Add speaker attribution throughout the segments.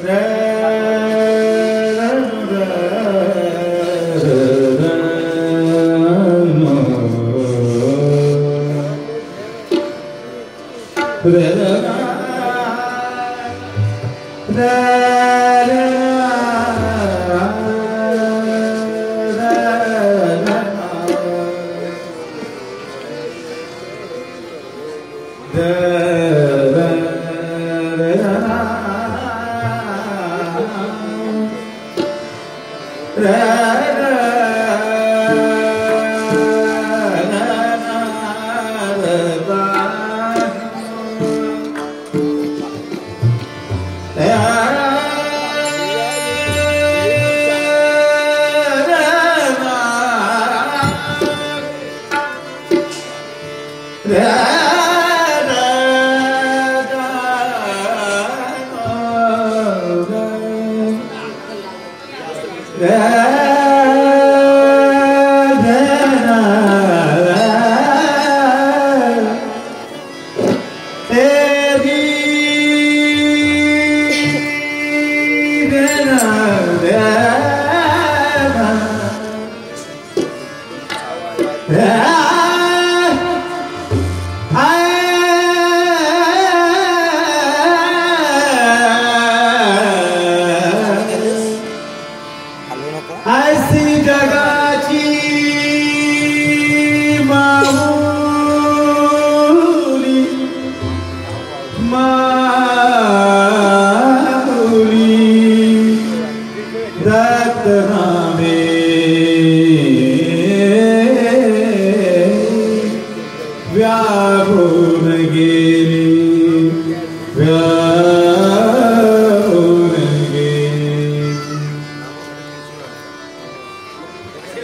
Speaker 1: Right. the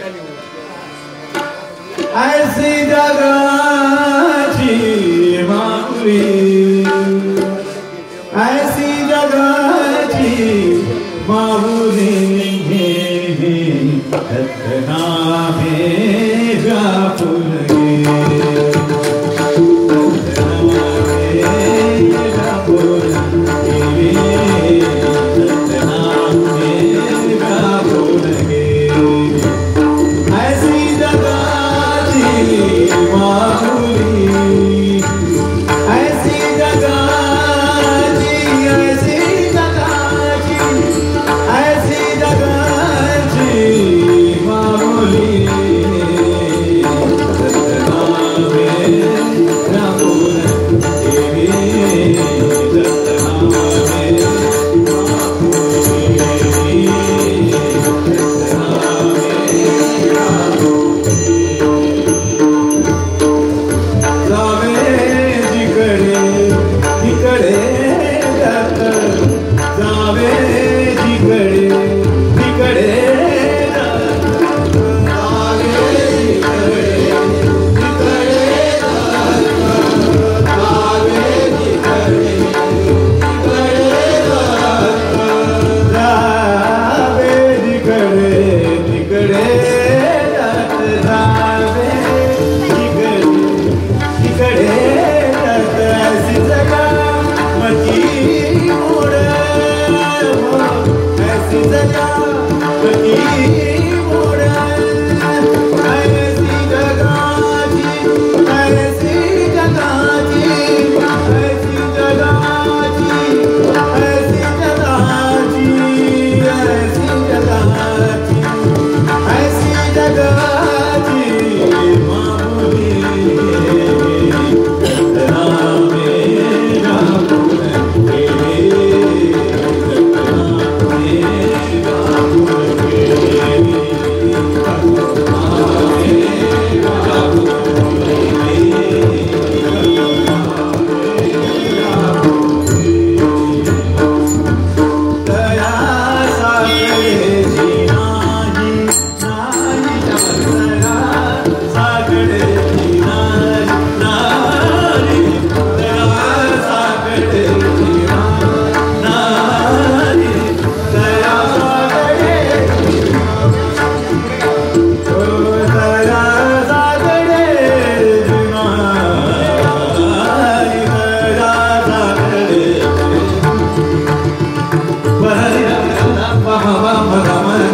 Speaker 1: I see the God, to the dark.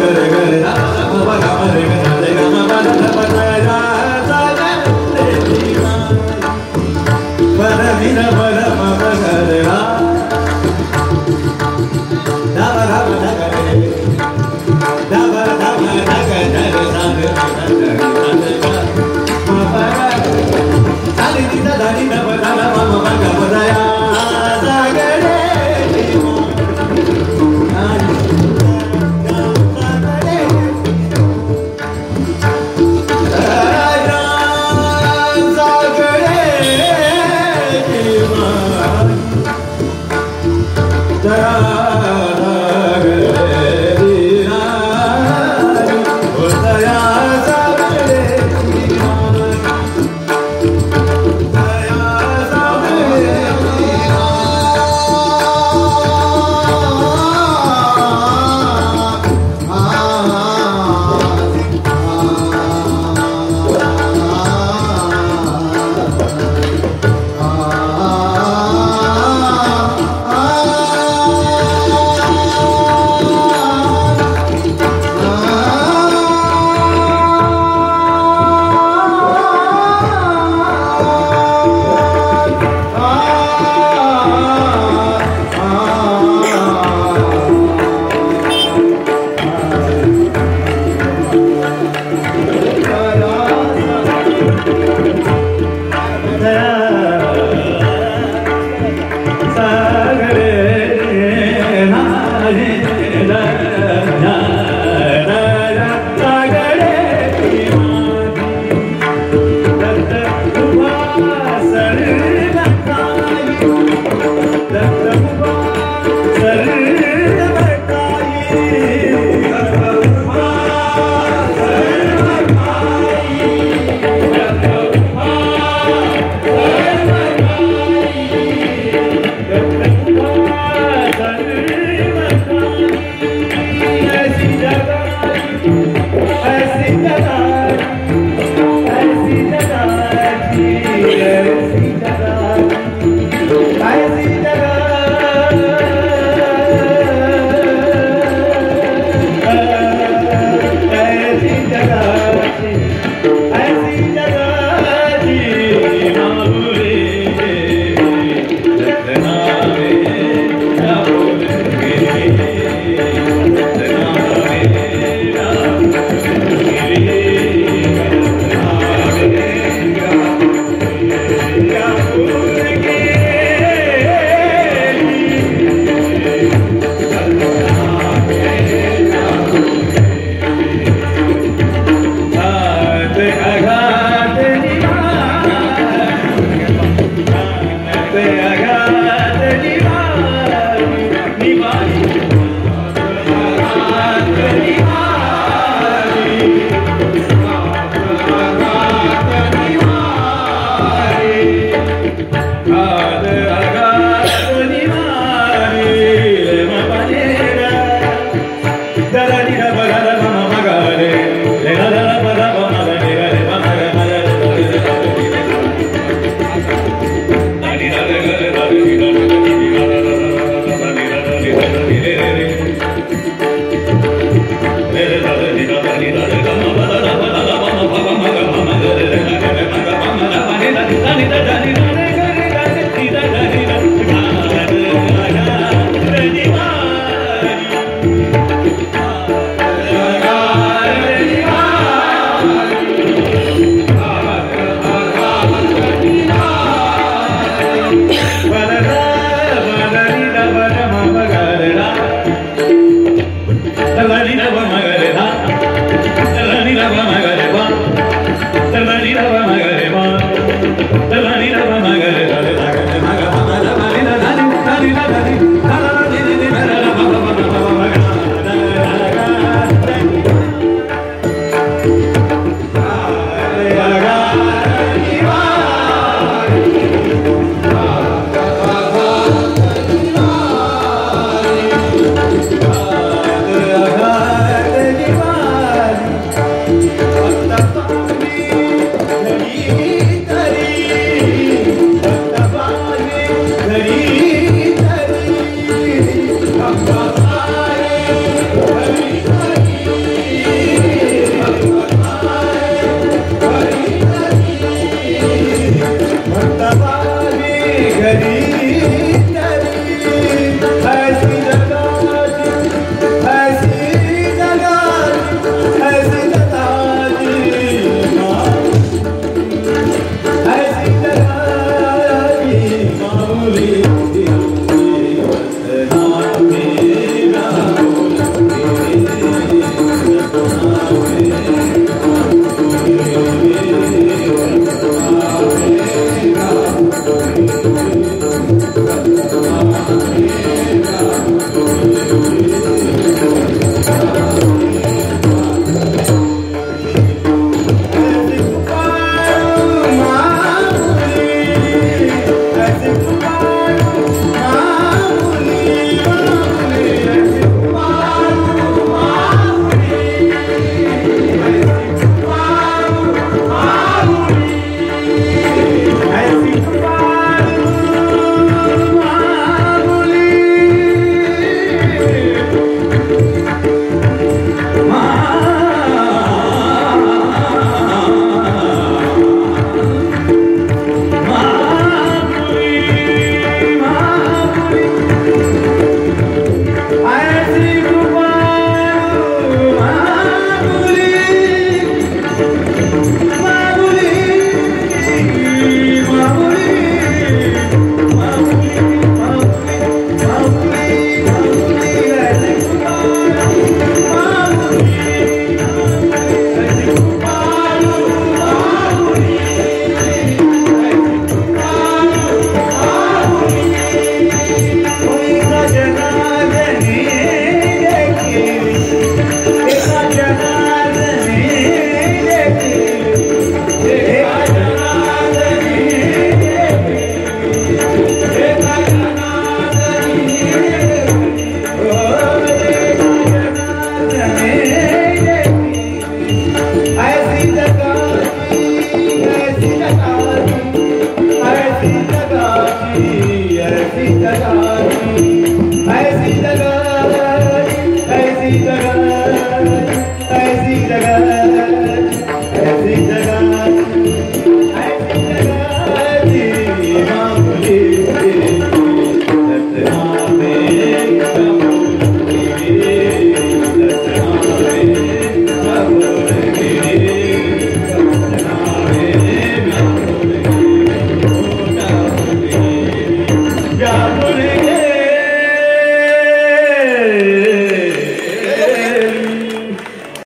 Speaker 1: Amen. Yeah. Uh, ಲಲಿತವ